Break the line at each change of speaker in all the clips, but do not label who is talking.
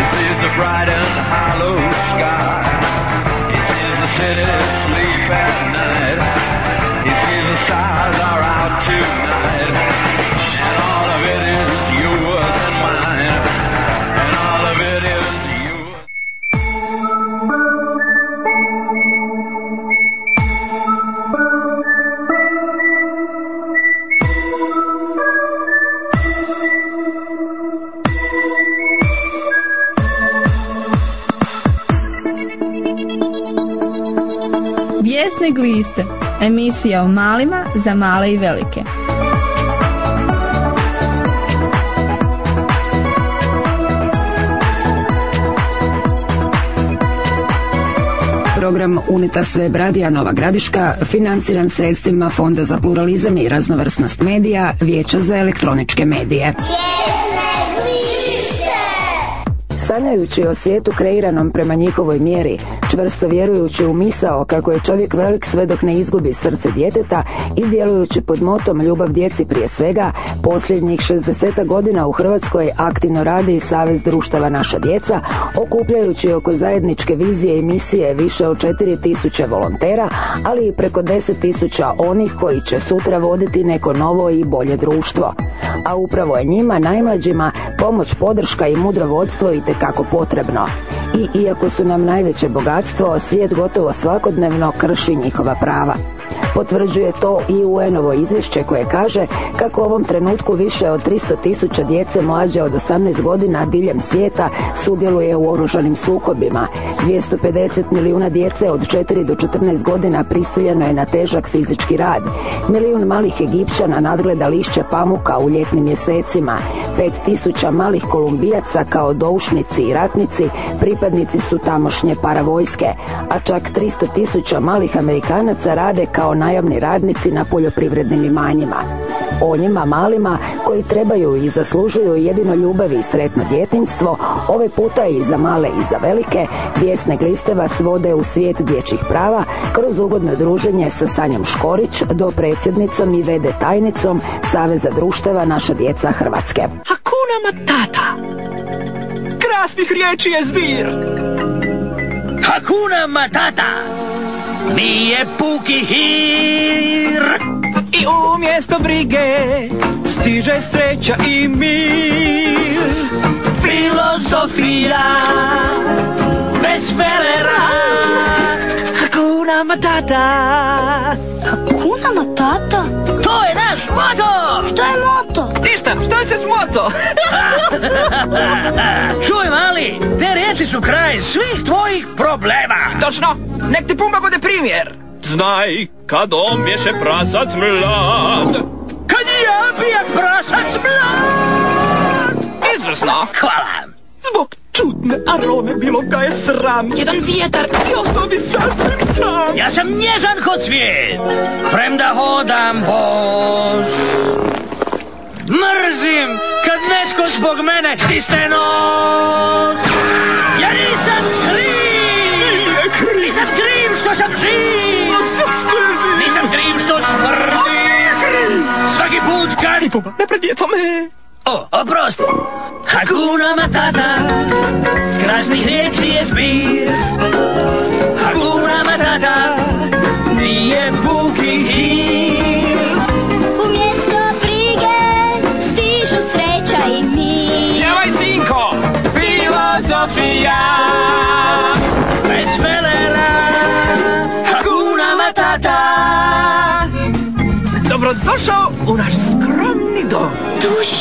He is a bright and hollow sky. This is the city sleep at night. He sees the stars are out tonight.
Liste. Emisija o malima za male i velike.
Program Unitas Web Radija Nova Gradiška financiran sredstvima Fonda za pluralizam i raznovrsnost medija Vijeća za elektroničke medije. Sanjajući o svijetu kreiranom prema njihovoj mjeri, čvrsto vjerujući u misao kako je čovjek velik sve dok ne izgubi srce djeteta i djelujući pod motom ljubav djeci prije svega, posljednjih 60 godina u Hrvatskoj aktivno radi Savez društava Naša djeca, okupljajući oko zajedničke vizije i misije više od 4000 volontera, ali i preko 10.000 onih koji će sutra voditi neko novo i bolje društvo. A upravo je njima, najmlađima, pomoć, podrška i mudro vodstvo i kako potrebno. I iako su nam najveće bogatstvo, svijet gotovo svakodnevno krši njihova prava. Potvrđuje to i UN-ovo izvješće koje kaže kako u ovom trenutku više od 300 tisuća djece mlađe od 18 godina diljem svijeta sudjeluje u oružanim sukobima. 250 milijuna djece od 4 do 14 godina prisiljeno je na težak fizički rad. Milijun malih Egipćana nadgleda lišće pamuka u ljetnim mjesecima. 5 tisuća malih kolumbijaca kao doušnici i ratnici pripadnici su tamošnje paravojske, a čak 300 tisuća malih Amerikanaca rade kao najamni radnici na poljoprivrednim imanjima. O njima malima koji trebaju i zaslužuju jedino ljubav i sretno djetinstvo, ove puta i za male i za velike, vjesne gliste vas vode u svijet dječjih prava kroz ugodno druženje sa Sanjom Škorić do predsjednicom i vede tajnicom Saveza društava Naša djeca Hrvatske.
Hakuna Matata. Krasnih riječi je zbir.
Hakuna Matata. Nije puki hir.
I umjesto brige stiže sreća i mir.
Filozofija bez felera.
Hakuna Matata.
Hakuna Matata?
To je naš moto!
Što je moto?
Ništa, što se s moto?
Čuj, mali, te riječi su kraj svih tvojih problema.
Točno, nek ti pumba bude primjer. Znaj, kad omješe prasac mlad.
Kad ja bijem prasac mlad!
Izvrsno.
Hvala.
Zbog čudne arome bilo ga je sram.
Jedan vjetar.
I ostao bi sasvim sam.
Ja sam nježan kod svijet, premda hodam bos. Mrzim kad netko zbog mene stisne nos. Ja nisam kriv,
kriv.
nisam kriv što sam živ. Nisam kriv što smrzim. Svaki put kad...
Pumba, ne pred djecom. e.
O, oprosti. Hakuna Matata, krasnih riječi je zbir. Hakuna Matata, nije puki hir.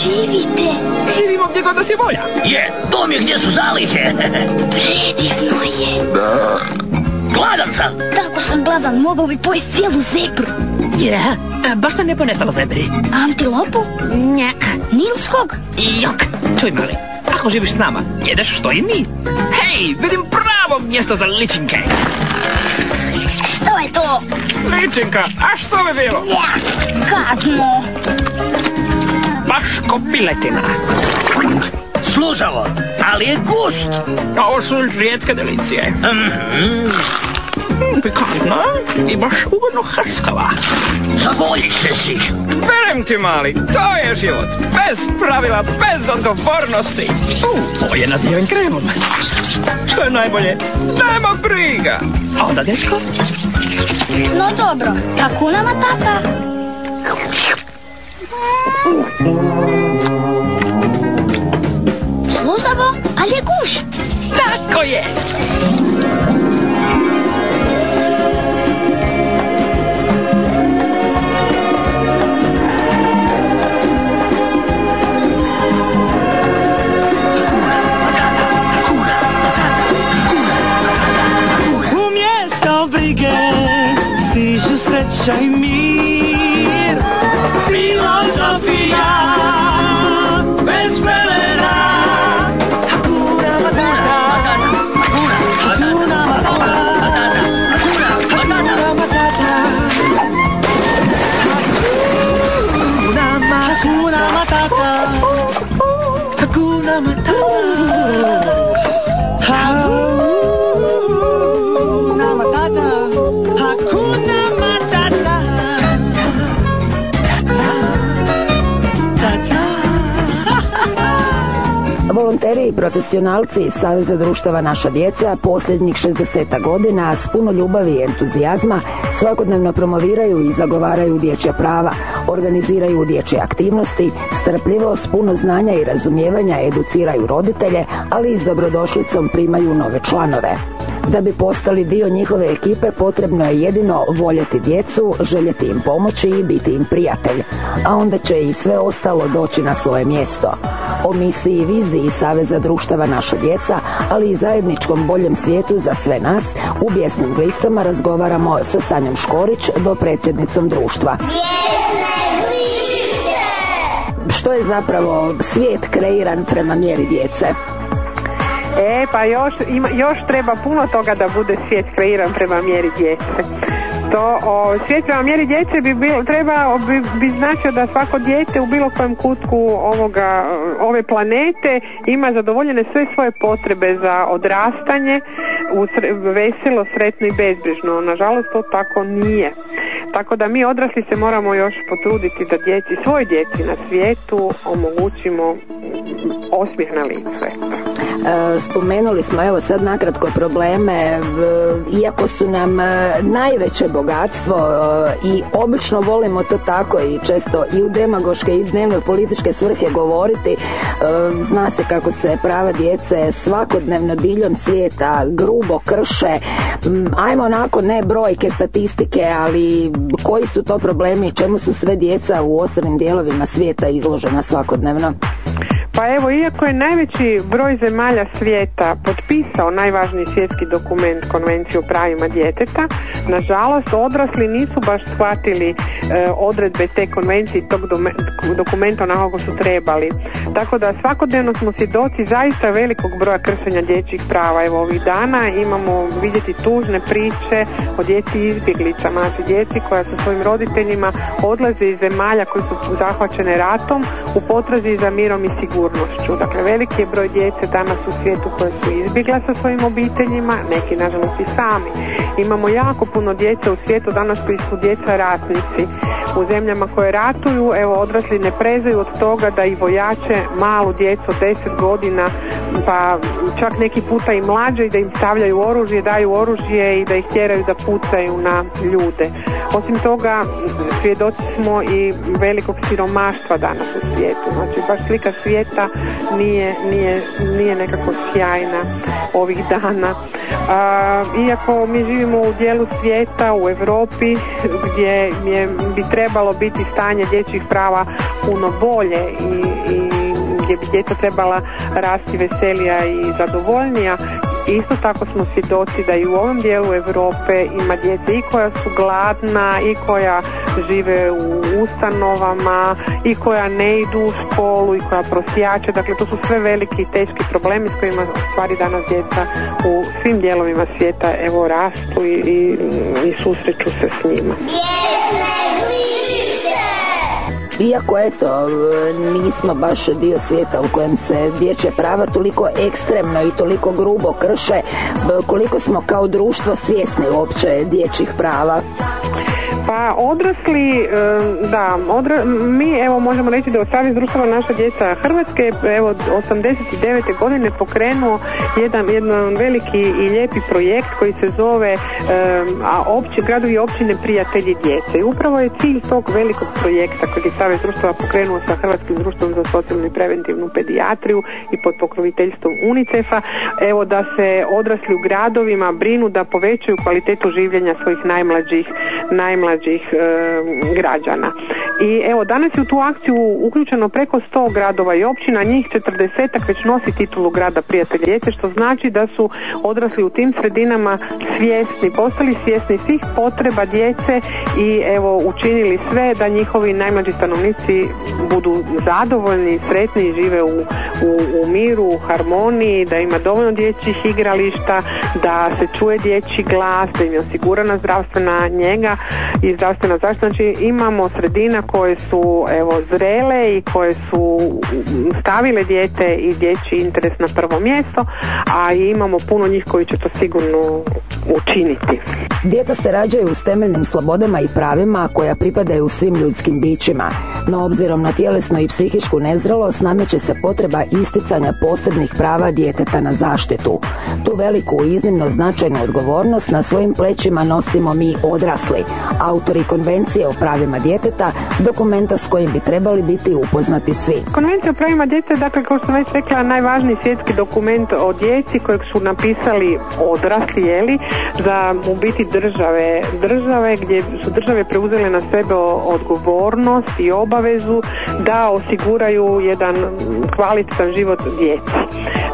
Živite.
Živimo gdje god nas je volja.
Je, dom je gdje su zalihe.
Predivno je.
Gladan sam.
Tako sam gladan, mogao bi pojesti cijelu zebru.
Je, baš nam je ponestalo zebri.
Antilopu? Nja. Nilskog? Jok.
Čuj, mali, ako živiš s nama, jedeš što i mi. Hej, vidim pravo mjesto za ličinke.
Što je to?
Ličinka, a što bi bilo?
Ja, gadno.
Baš ko piletina.
Slušavo, ali je gust.
Ovo su rijetke delicije.
Mhm.
Mm, pikantna i baš ugodno hrskava.
Zaboljit se si.
Berem ti, mali, to je život. Bez pravila, bez odgovornosti. U, ovo je nadiven kremom. Što je najbolje? Nema briga. A onda, dečko?
No dobro, Hakuna Matata. Sluzavo, ali je gušt.
Tako je.
Umjesto brige stižu sreća i mir
profesionalci iz Saveza društava Naša djeca posljednjih 60 godina s puno ljubavi i entuzijazma svakodnevno promoviraju i zagovaraju dječja prava, organiziraju dječje aktivnosti, strpljivo s puno znanja i razumijevanja educiraju roditelje, ali i s dobrodošlicom primaju nove članove. Da bi postali dio njihove ekipe potrebno je jedino voljeti djecu, željeti im pomoći i biti im prijatelj, a onda će i sve ostalo doći na svoje mjesto. O misiji i viziji Saveza društava Naša djeca, ali i zajedničkom boljem svijetu za sve nas, u bijesnim glistama razgovaramo sa Sanjom Škorić, do predsjednicom društva. Što je zapravo svijet kreiran prema mjeri djece?
E, pa još, ima, još treba puno toga da bude svijet kreiran prema mjeri djece. To, o, svijet prema mjeri djece bi bil, treba, bi, bi značio da svako dijete u bilo kojem kutku ovoga, ove planete ima zadovoljene sve svoje potrebe za odrastanje, u sre- veselo, sretno i bezbrižno. Nažalost, to tako nije. Tako da mi odrasli se moramo još potruditi da djeci, svoj djeci na svijetu omogućimo osmijeh na licu.
E, Spomenuli smo evo sad nakratko probleme, v- iako su nam e, najveće bogatstvo e, i obično volimo to tako i često i u demagoške i dnevno političke svrhe govoriti, e, zna se kako se prava djece svakodnevno diljem svijeta grubo krše, M, ajmo onako ne brojke, statistike, ali koji su to problemi čemu su sve djeca u ostalim dijelovima svijeta izložena svakodnevno?
Pa evo, iako je najveći broj zemalja svijeta potpisao najvažniji svjetski dokument Konvenciju o pravima djeteta, nažalost odrasli nisu baš shvatili e, odredbe te konvencije tog dokumenta onako kako su trebali. Tako da svakodnevno smo svjedoci zaista velikog broja kršenja dječjih prava. Evo ovih dana imamo vidjeti tužne priče o djeci izbjeglicama, znači djeci koja sa svojim roditeljima odlaze iz zemalja koji su zahvaćene ratom u potrazi za mirom i sigurnošću. Dakle, veliki je broj djece danas u svijetu koje su izbjegla sa svojim obiteljima, neki nažalost i sami. Imamo jako puno djece u svijetu danas koji su djeca ratnici. U zemljama koje ratuju, evo odrasli ne prezaju od toga da i vojače malu djecu od 10 godina, pa čak neki puta i mlađe i da im stavljaju oružje, daju oružje i da ih tjeraju da pucaju na ljude. Osim toga, svjedoci smo i velikog siromaštva danas u svijetu. Znači, baš slika svijeta nije, nije, nije nekako sjajna ovih dana. A, iako mi živimo u dijelu svijeta, u Europi, gdje je, bi trebalo biti stanje dječjih prava puno bolje i, i gdje bi djeca trebala rasti veselija i zadovoljnija, Isto tako smo svjedoci da i u ovom dijelu Europe ima djece i koja su gladna i koja žive u ustanovama i koja ne idu u školu i koja prosjače. Dakle, to su sve veliki i teški problemi s kojima stvari danas djeca u svim dijelovima svijeta evo rastu i, i, i susreću se s njima.
Iako eto, nismo baš dio svijeta u kojem se dječje prava toliko ekstremno i toliko grubo krše, koliko smo kao društvo svjesni uopće dječjih prava.
Pa odrasli, da, odra, mi evo možemo reći da je Savez društava naša djeca Hrvatske evo 89. godine pokrenuo jedan, jedan veliki i lijepi projekt koji se zove a opće, gradovi i općine prijatelji djece. I upravo je cilj tog velikog projekta koji je Savez društava pokrenuo sa Hrvatskim društvom za socijalnu i preventivnu pedijatriju i pod pokroviteljstvom UNICEF-a, evo da se odrasli u gradovima brinu da povećaju kvalitetu življenja svojih najmlađih, najmlađih mlađih e, građana. I evo danas je u tu akciju uključeno preko 100 gradova i općina, njih 40 već nosi titulu grada prijatelja djece, što znači da su odrasli u tim sredinama svjesni, postali svjesni svih potreba djece i evo učinili sve da njihovi najmlađi stanovnici budu zadovoljni, sretni i žive u, u, u miru, u harmoniji, da ima dovoljno dječjih igrališta, da se čuje dječji glas, da im je osigurana zdravstvena njega i zdravstvena zaštita. Znači imamo sredina koje su evo zrele i koje su stavile dijete i dječji interes na prvo mjesto, a imamo puno njih koji će to sigurno učiniti.
Djeca se rađaju s temeljnim slobodama i pravima koja pripadaju svim ljudskim bićima, no obzirom na tjelesnu i psihičku nezrelost nameće se potreba isticanja posebnih prava djeteta na zaštitu. Tu veliku iznimno značajnu odgovornost na svojim plećima nosimo mi odrasli, autori konvencije o pravima djeteta, dokumenta s kojim bi trebali biti upoznati svi.
Konvencija o pravima djeteta, dakle, kao sam već rekla, najvažniji svjetski dokument o djeci kojeg su napisali odrasli, jeli, za u biti države, države gdje su države preuzele na sebe odgovornost i obavezu da osiguraju jedan kvalitetan život djeci.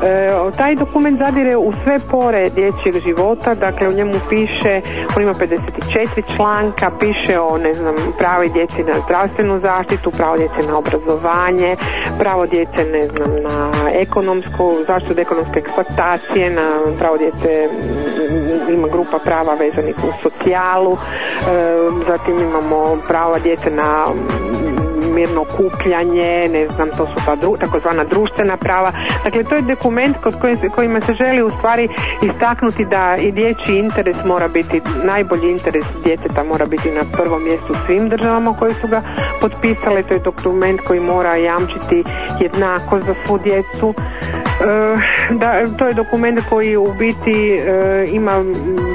E, taj dokument zadire u sve pore dječjeg života, dakle u njemu piše, on ima 54 članka, piše o ne znam, pravi djeci na zdravstvenu zaštitu, pravo djece na obrazovanje, pravo djece ne znam, na ekonomsku, zaštitu od ekonomske eksploatacije, na pravo djece ima grupa prava vezanih u socijalu, e, zatim imamo prava djece na mirno kupljanje, ne znam, to su ta dru, takozvana društvena prava. Dakle, to je dokument kod kojima se želi u stvari istaknuti da i dječji interes mora biti, najbolji interes djeteta mora biti na prvom mjestu svim državama koje su ga potpisale. To je dokument koji mora jamčiti jednakost za svu djecu. E, da, to je dokument koji u biti e, ima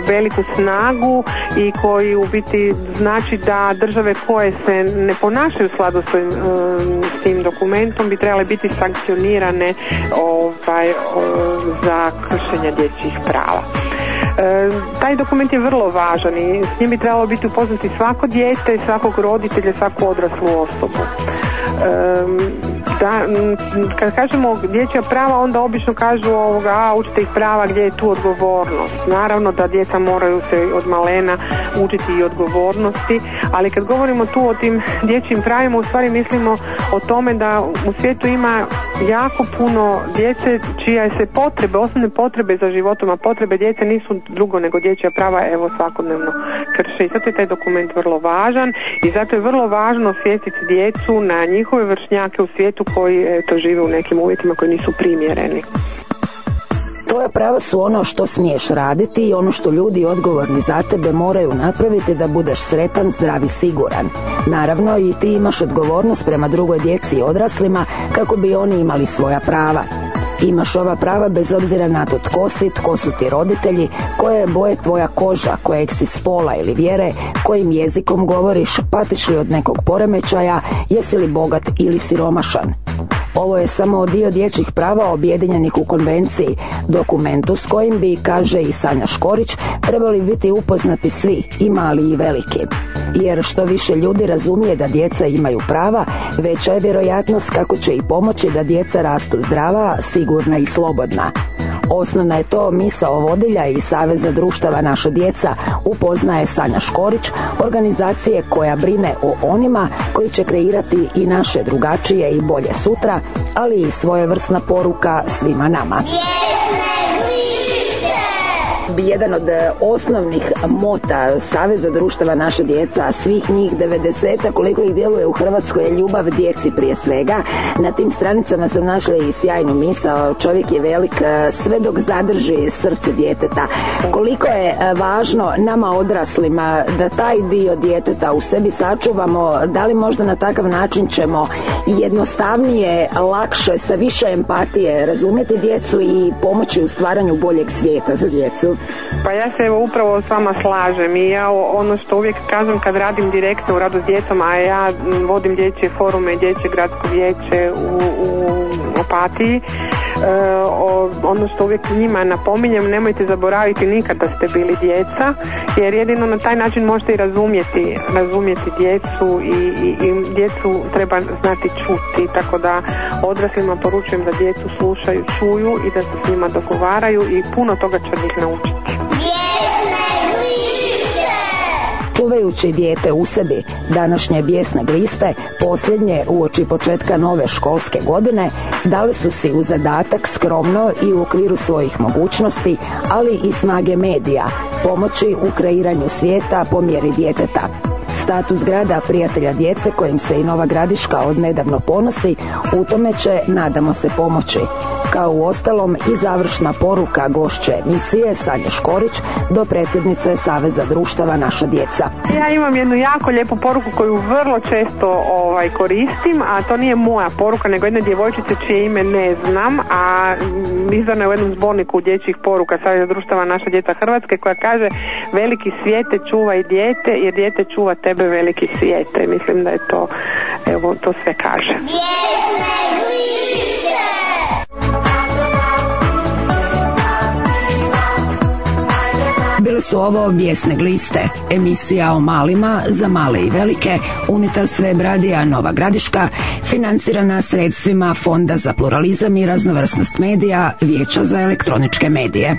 veliku snagu i koji u biti znači da države koje se ne ponašaju u skladu s, s tim dokumentom bi trebale biti sankcionirane ovaj, za kršenje dječjih prava. E, taj dokument je vrlo važan i s njim bi trebalo biti upoznati svako dijete, svakog roditelja, svaku odraslu osobu. E, da, kad kažemo dječja prava onda obično kažu ovoga, a učite ih prava gdje je tu odgovornost. Naravno da djeca moraju se od malena učiti i odgovornosti, ali kad govorimo tu o tim dječjim pravima u stvari mislimo o tome da u svijetu ima jako puno djece čija se potrebe, osnovne potrebe za životom, a potrebe djece nisu drugo nego dječja prava evo svakodnevno krše i zato je taj dokument vrlo važan i zato je vrlo važno osvijestiti djecu na njihove vršnjake u svijetu koji to žive u nekim uvjetima koji nisu primjereni.
Tvoja prava su ono što smiješ raditi i ono što ljudi odgovorni za tebe moraju napraviti da budeš sretan, zdrav i siguran. Naravno i ti imaš odgovornost prema drugoj djeci i odraslima kako bi oni imali svoja prava. Imaš ova prava bez obzira na to tko si, tko su ti roditelji, koje je boje tvoja koža, kojeg si spola ili vjere, kojim jezikom govoriš, patiš li od nekog poremećaja, jesi li bogat ili siromašan. Ovo je samo dio dječjih prava objedinjenih u konvenciji, dokumentu s kojim bi, kaže i Sanja Škorić, trebali biti upoznati svi, i mali i veliki. Jer što više ljudi razumije da djeca imaju prava, veća je vjerojatnost kako će i pomoći da djeca rastu zdrava, sigurna i slobodna. Osnovna je to misao vodilja i Saveza društava Naša djeca upoznaje Sanja Škorić, organizacije koja brine o onima koji će kreirati i naše drugačije i bolje sutra, ali i svojevrsna poruka svima nama. Jedan od e, osnovnih mota Saveza društava naša djeca, svih njih 90 koliko ih djeluje u Hrvatskoj je ljubav djeci prije svega. Na tim stranicama sam našla i sjajnu misao, čovjek je velik e, sve dok zadrži srce djeteta. Koliko je e, važno nama odraslima da taj dio djeteta u sebi sačuvamo, da li možda na takav način ćemo jednostavnije, lakše, sa više empatije razumjeti djecu i pomoći u stvaranju boljeg svijeta za djecu?
Pa ja se evo upravo s vama slažem i ja ono što uvijek kažem kad radim direktno u radu s djecom, a ja m, vodim dječje forume, dječje gradsko vijeće u, u Opatiji, ono što uvijek njima napominjem, nemojte zaboraviti nikad da ste bili djeca, jer jedino na taj način možete i razumjeti, razumjeti djecu i, i, i djecu treba znati čuti, tako da odraslima poručujem da djecu slušaju, čuju i da se s njima dogovaraju i puno toga će njih naučiti.
Čuvajući dijete u sebi, današnje bijesne gliste, posljednje uoči početka nove školske godine, dali su si u zadatak skromno i u okviru svojih mogućnosti, ali i snage medija, pomoći u kreiranju svijeta po mjeri djeteta. Status grada prijatelja djece kojim se i Nova Gradiška odnedavno ponosi, u tome će, nadamo se, pomoći. Kao u ostalom i završna poruka gošće emisije Sanje Škorić do predsjednice Saveza društava Naša djeca.
Ja imam jednu jako lijepu poruku koju vrlo često ovaj koristim, a to nije moja poruka, nego jedne djevojčice čije ime ne znam, a mm, izdana je u jednom zborniku dječjih poruka Saveza društava Naša djeca Hrvatske koja kaže veliki svijete čuvaj dijete jer dijete čuva tebe veliki svijete. Mislim da je to, evo, to sve kaže.
Bile su ovo Bijesne gliste, emisija o malima za male i velike, Unitas web radija Nova Gradiška, financirana sredstvima Fonda za pluralizam i raznovrsnost medija, Vijeća za elektroničke medije.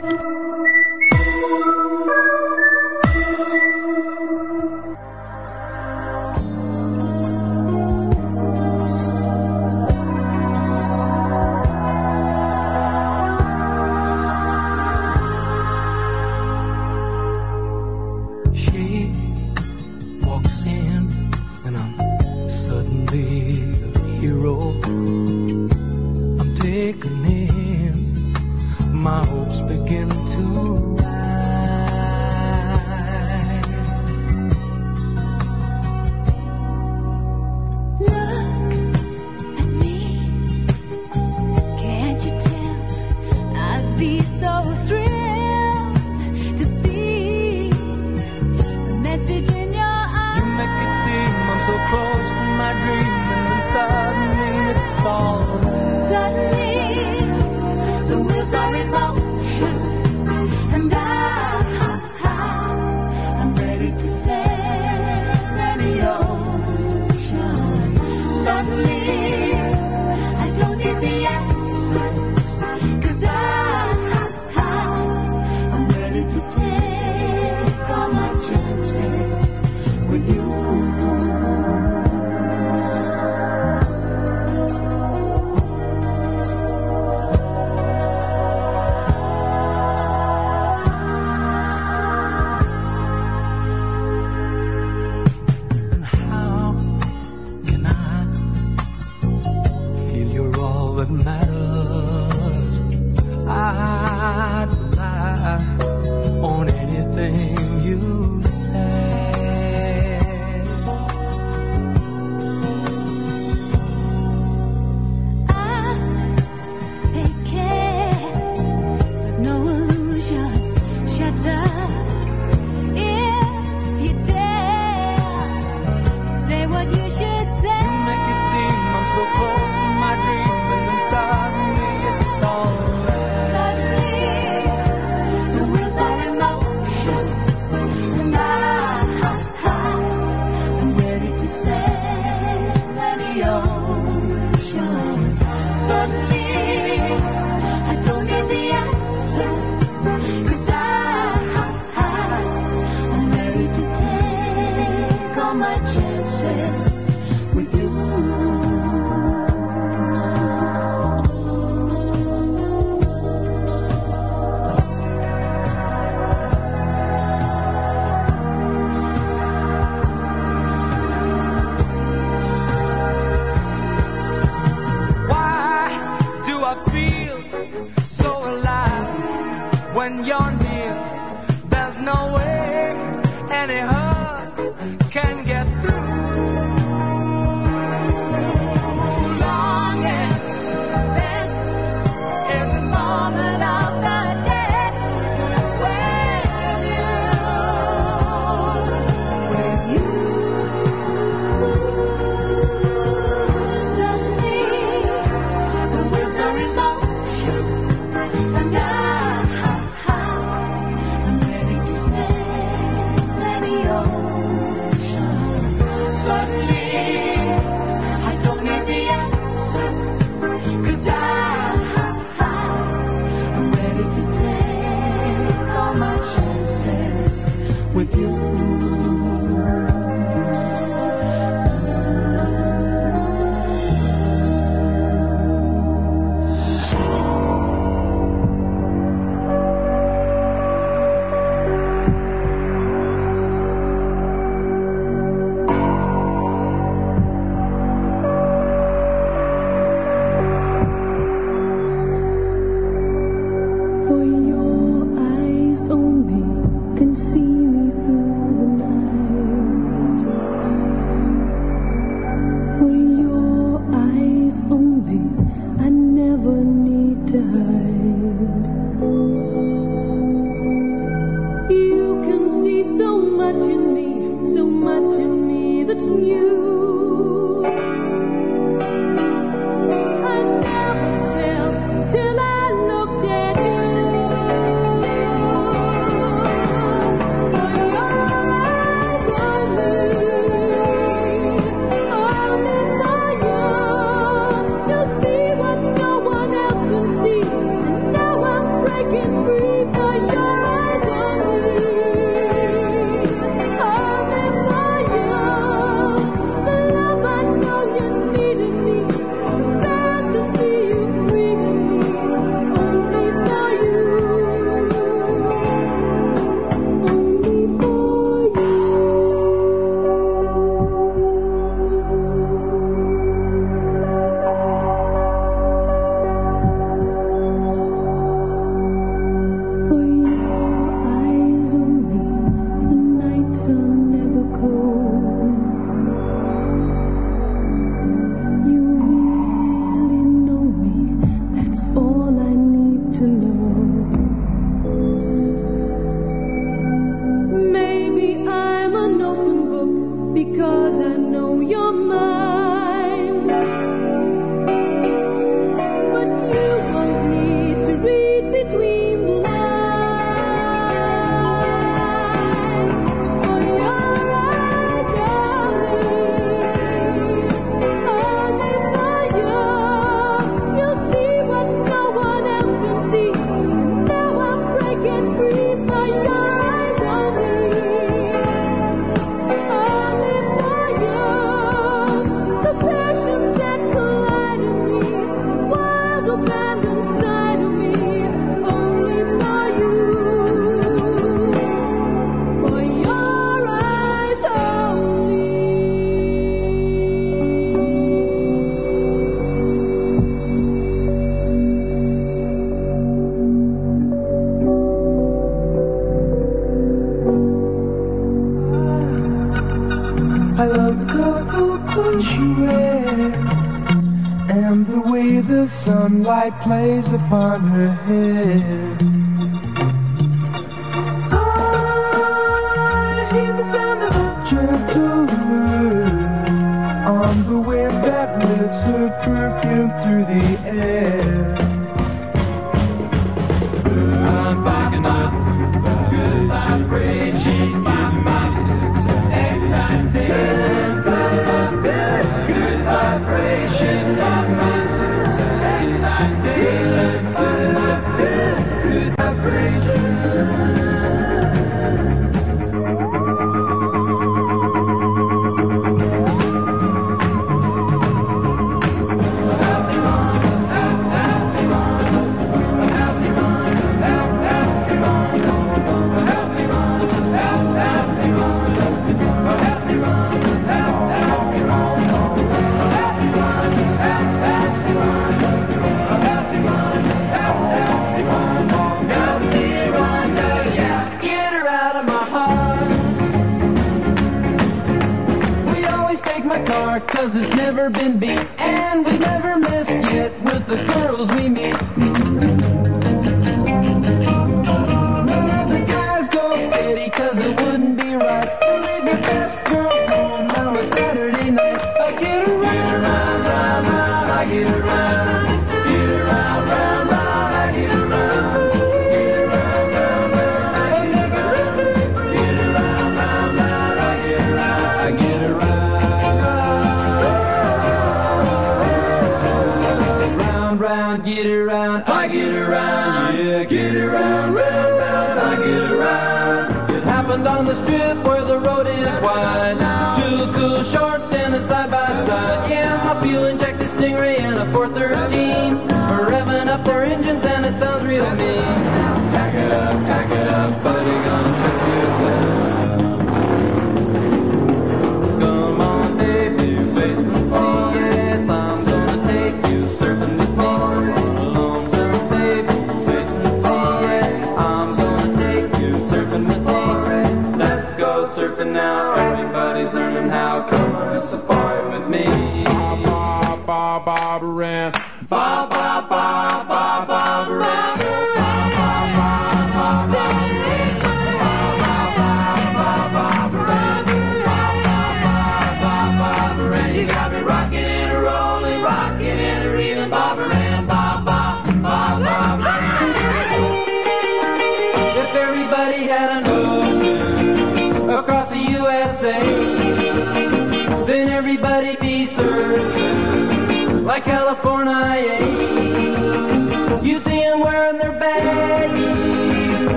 The.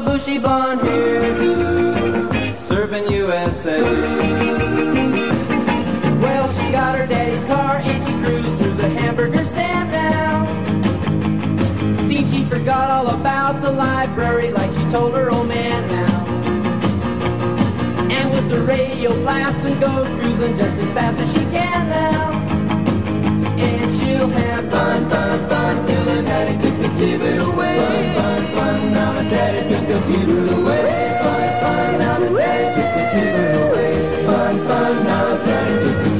bushy, bushy blonde hair, serving USA. Well, she got her daddy's car and she cruised through the hamburger stand now. Seems she forgot all about the library like she told her old man now. And with the radio blasting, goes cruising just as fast as she can now. And she'll have fun, fun, fun till her daddy give it away. Fun, fun, fun. Now my daddy took the fever away. Fun, fun. Now my daddy took the fever away. Fun, fun. Now my daddy took the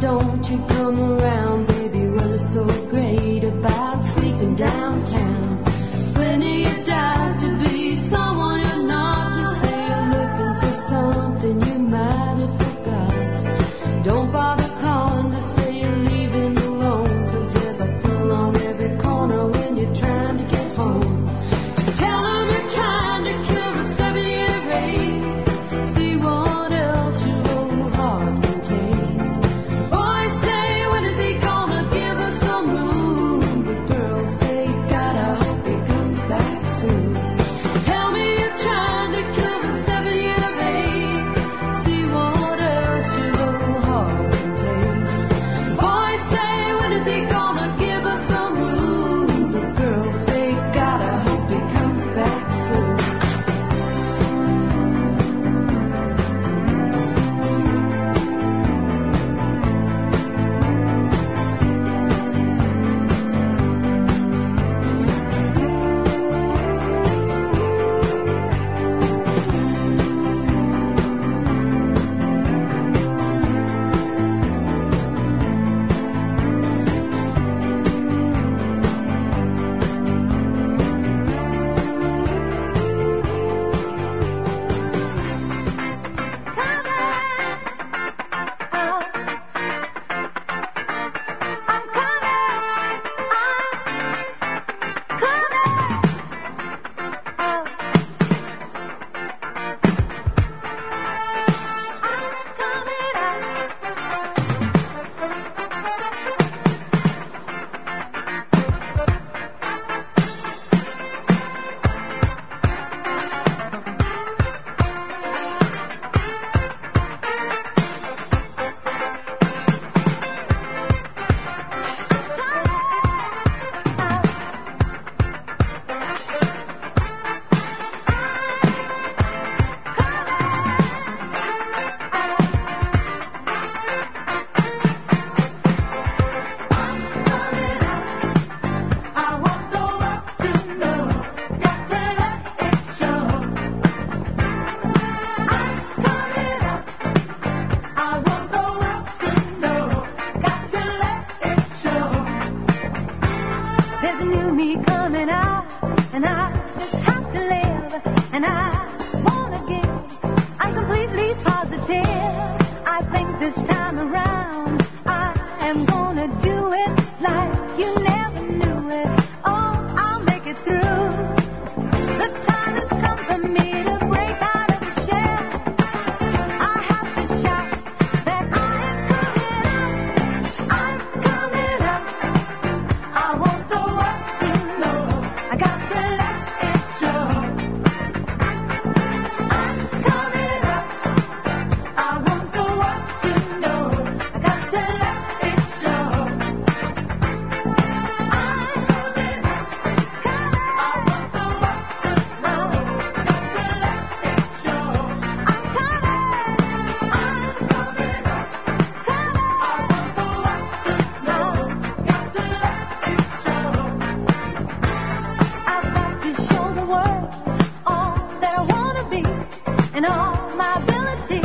don't you come around,
and all my abilities.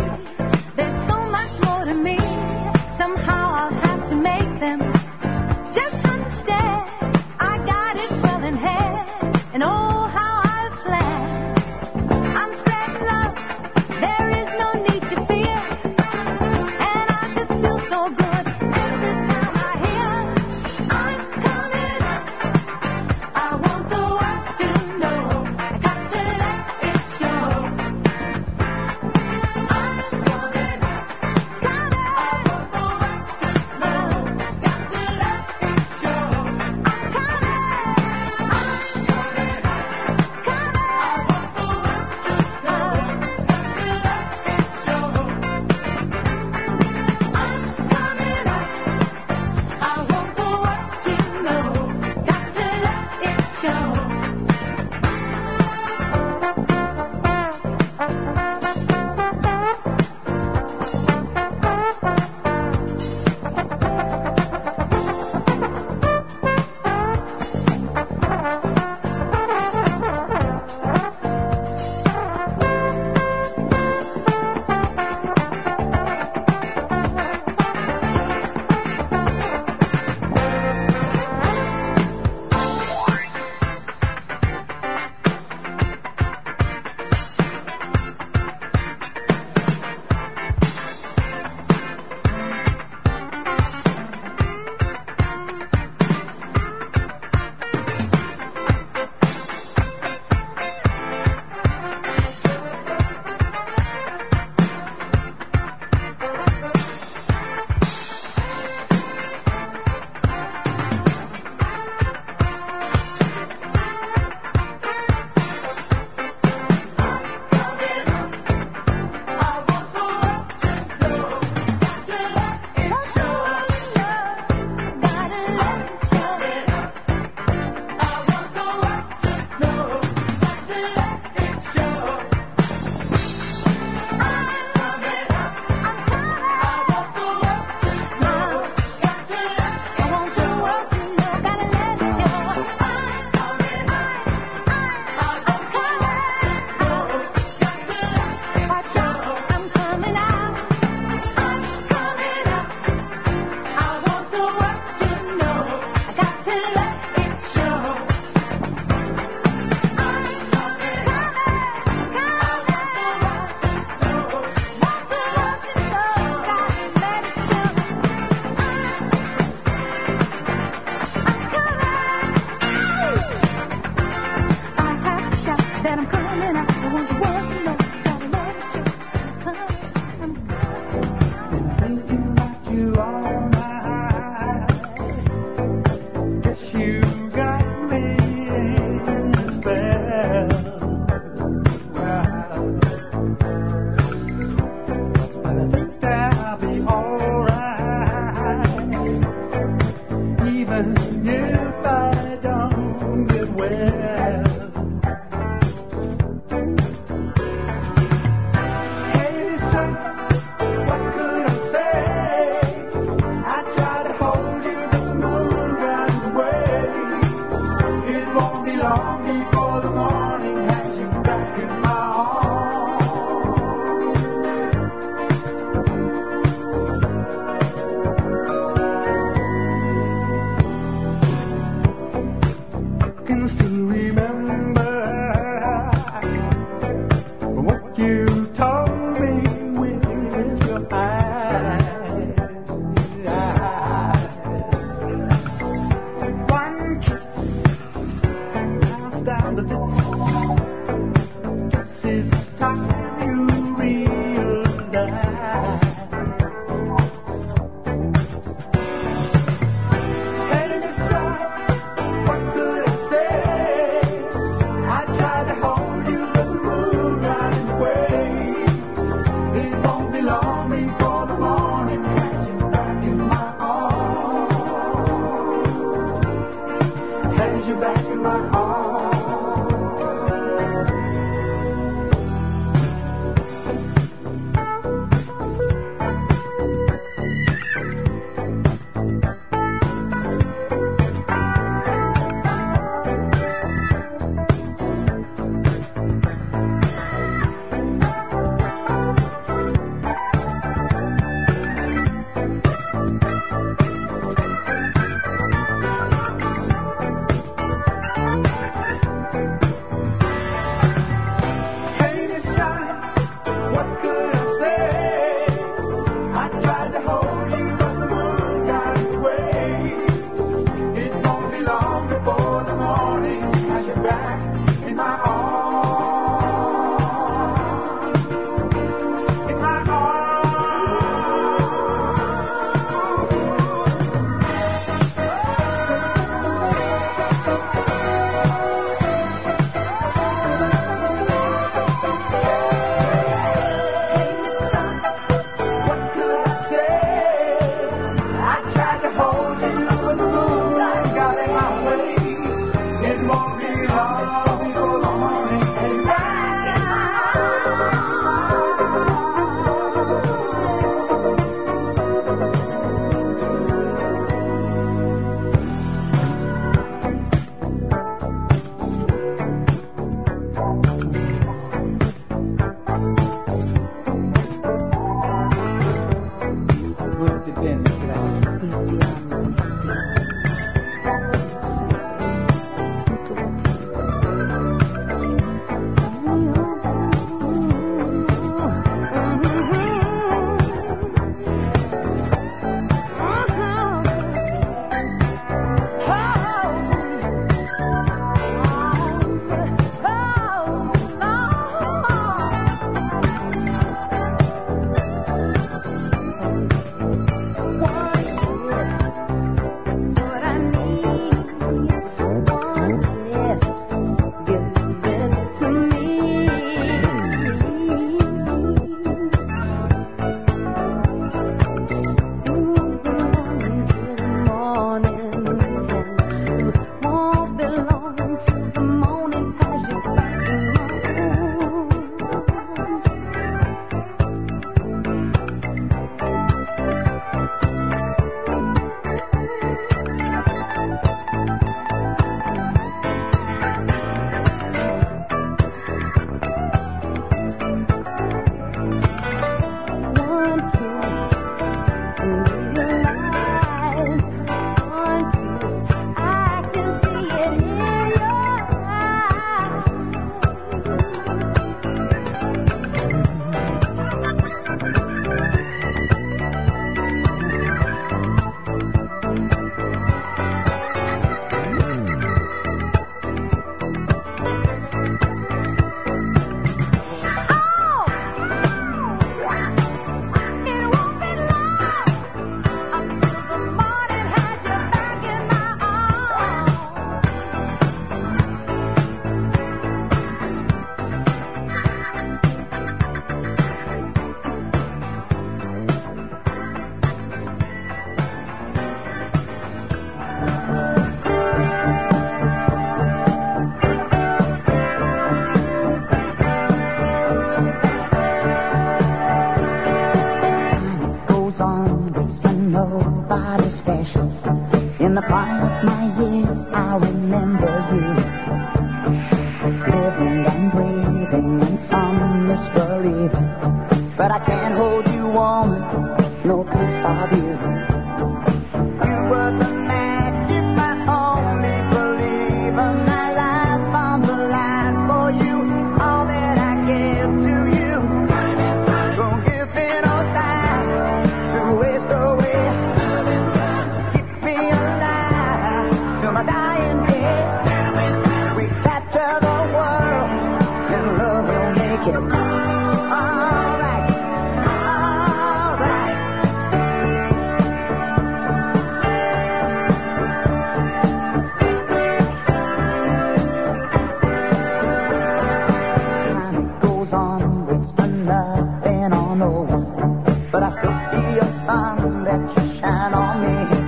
Still see your sun that you shine on me.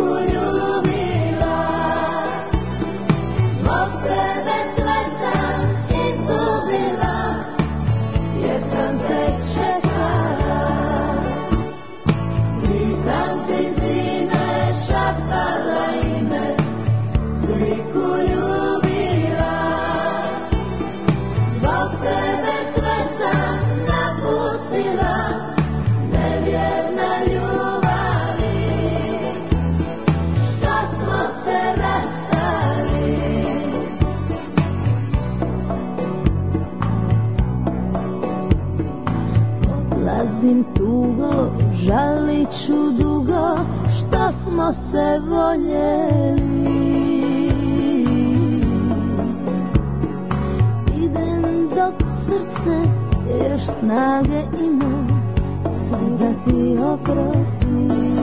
Holy smo se voljeli. Idem dok srce još snage ima Sve da ti oprostim